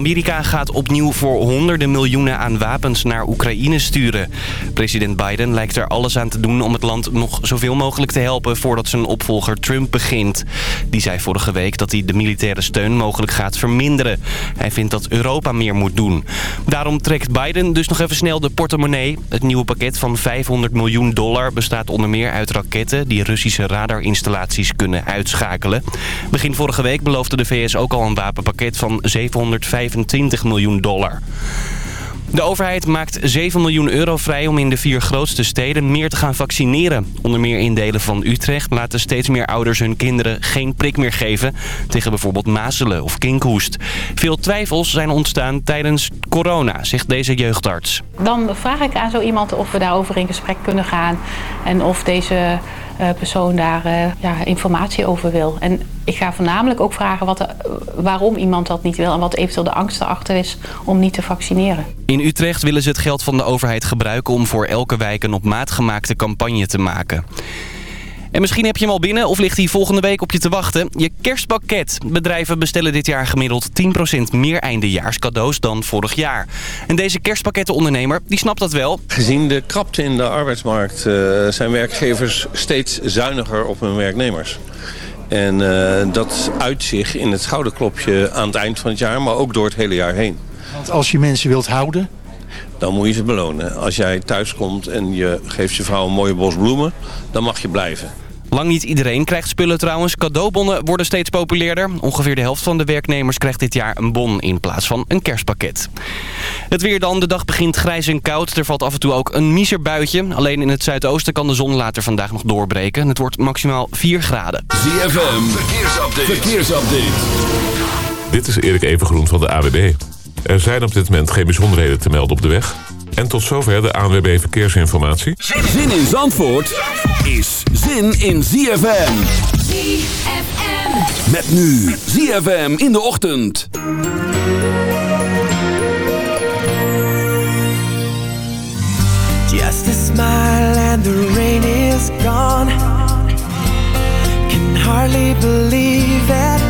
Amerika gaat opnieuw voor honderden miljoenen aan wapens naar Oekraïne sturen. President Biden lijkt er alles aan te doen om het land nog zoveel mogelijk te helpen... voordat zijn opvolger Trump begint. Die zei vorige week dat hij de militaire steun mogelijk gaat verminderen. Hij vindt dat Europa meer moet doen. Daarom trekt Biden dus nog even snel de portemonnee. Het nieuwe pakket van 500 miljoen dollar bestaat onder meer uit raketten... die Russische radarinstallaties kunnen uitschakelen. Begin vorige week beloofde de VS ook al een wapenpakket van 725 miljoen dollar. De overheid maakt 7 miljoen euro vrij om in de vier grootste steden meer te gaan vaccineren. Onder meer in delen van Utrecht laten steeds meer ouders hun kinderen geen prik meer geven... tegen bijvoorbeeld mazelen of kinkhoest. Veel twijfels zijn ontstaan tijdens corona, zegt deze jeugdarts. Dan vraag ik aan zo iemand of we daarover in gesprek kunnen gaan... en of deze persoon daar uh, ja, informatie over wil. En ik ga voornamelijk ook vragen wat waarom iemand dat niet wil... en wat eventueel de angst erachter is om niet te vaccineren. In Utrecht willen ze het geld van de overheid gebruiken... om voor elke wijk een op maat gemaakte campagne te maken. En misschien heb je hem al binnen of ligt hij volgende week op je te wachten. Je kerstpakket. Bedrijven bestellen dit jaar gemiddeld 10% meer eindejaarscadeaus dan vorig jaar. En deze kerstpakkettenondernemer, die snapt dat wel. Gezien de krapte in de arbeidsmarkt uh, zijn werkgevers steeds zuiniger op hun werknemers. En uh, dat uit zich in het schouderklopje aan het eind van het jaar, maar ook door het hele jaar heen. Want als je mensen wilt houden, dan moet je ze belonen. Als jij thuis komt en je geeft je vrouw een mooie bos bloemen, dan mag je blijven. Lang niet iedereen krijgt spullen trouwens. Cadeaubonnen worden steeds populairder. Ongeveer de helft van de werknemers krijgt dit jaar een bon in plaats van een kerstpakket. Het weer dan. De dag begint grijs en koud. Er valt af en toe ook een miserbuitje. Alleen in het zuidoosten kan de zon later vandaag nog doorbreken. Het wordt maximaal 4 graden. ZFM, verkeersupdate. verkeersupdate. Dit is Erik Evengroen van de AWB. Er zijn op dit moment geen bijzonderheden te melden op de weg. En tot zover de ANWB Verkeersinformatie. Zin in Zandvoort is zin in ZFM. ZFM. Met nu ZFM in de ochtend. Just a smile and the rain is gone. Can hardly believe it.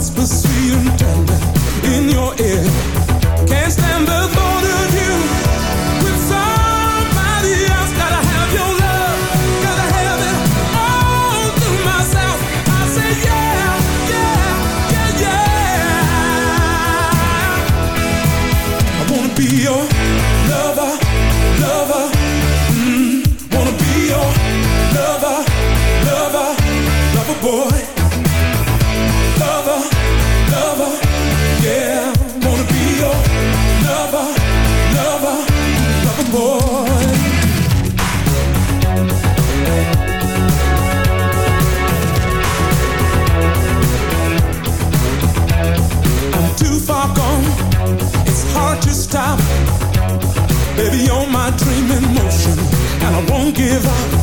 whisper sweet and tender in your ear. Can't stand the thought of give up.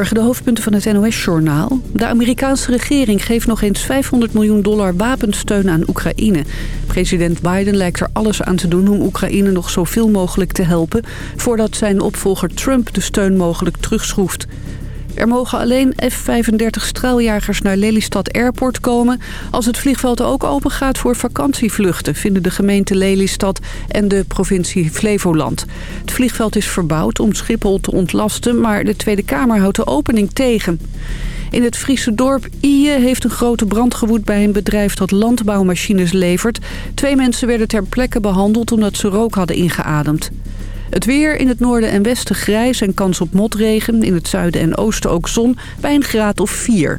Goedemorgen, de hoofdpunten van het NOS-journaal. De Amerikaanse regering geeft nog eens 500 miljoen dollar wapensteun aan Oekraïne. President Biden lijkt er alles aan te doen om Oekraïne nog zoveel mogelijk te helpen... voordat zijn opvolger Trump de steun mogelijk terugschroeft. Er mogen alleen F-35 straaljagers naar Lelystad Airport komen... als het vliegveld ook open gaat voor vakantievluchten... vinden de gemeente Lelystad en de provincie Flevoland. Het vliegveld is verbouwd om Schiphol te ontlasten... maar de Tweede Kamer houdt de opening tegen. In het Friese dorp Ije heeft een grote brand gewoed bij een bedrijf dat landbouwmachines levert. Twee mensen werden ter plekke behandeld omdat ze rook hadden ingeademd. Het weer in het noorden en westen grijs en kans op motregen. In het zuiden en oosten ook zon bij een graad of 4.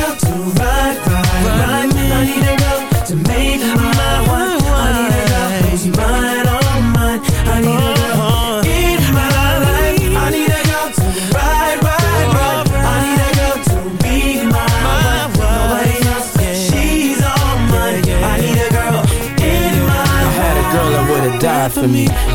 me.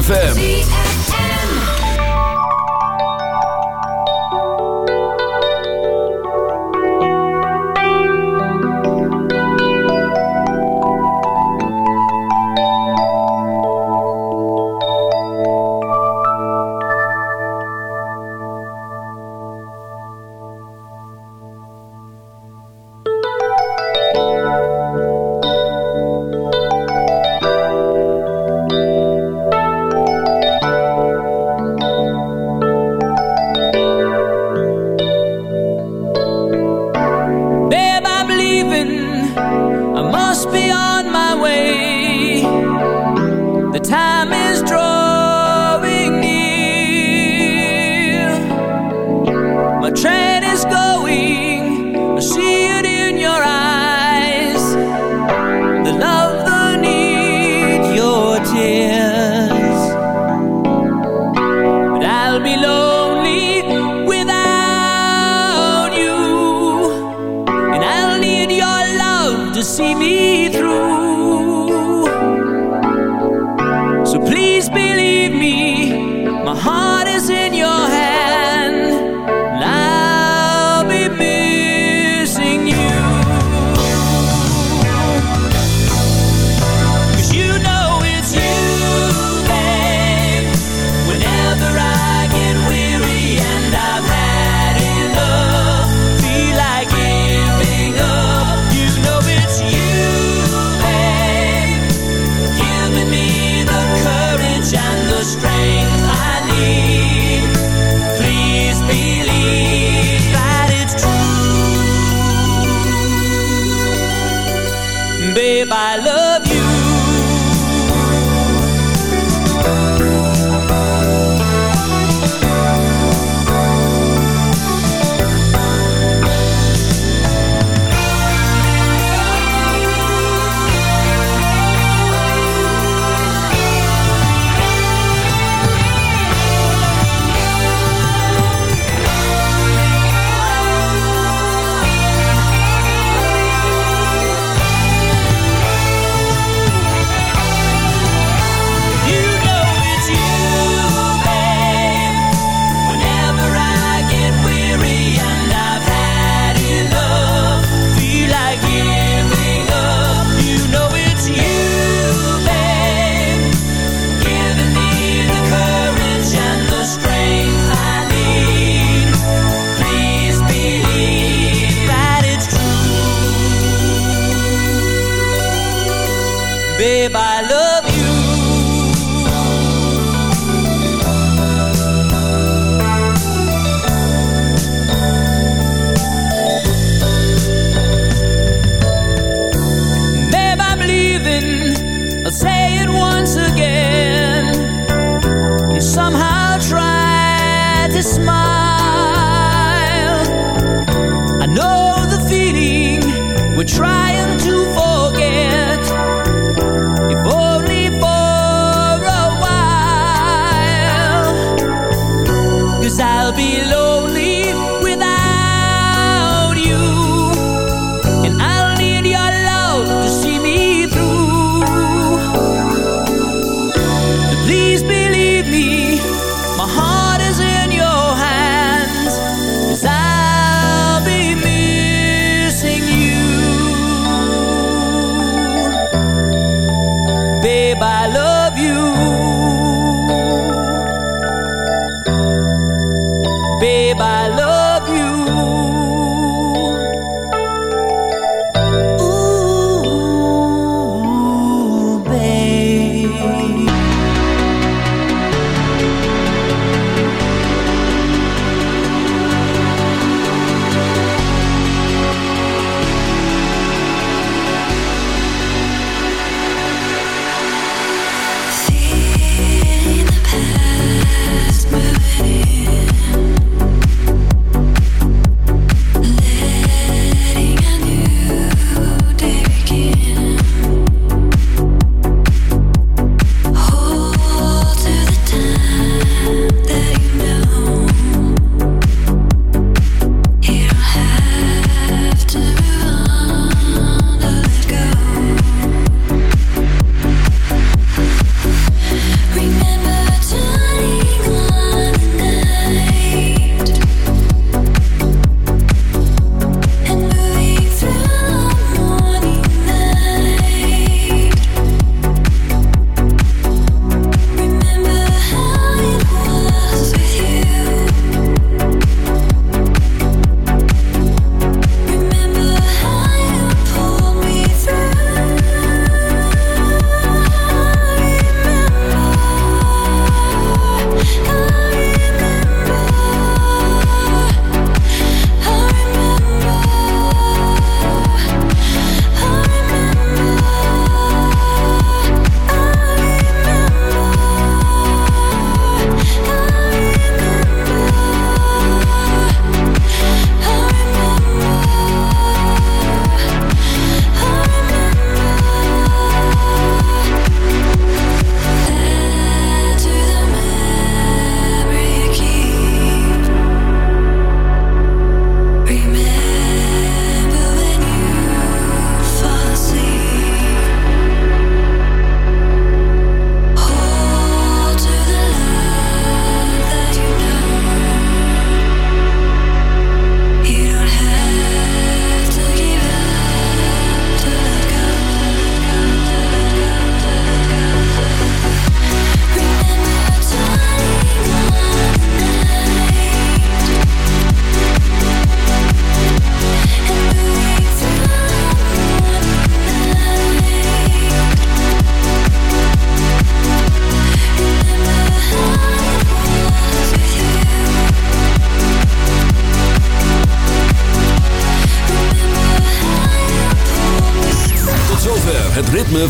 ZFM.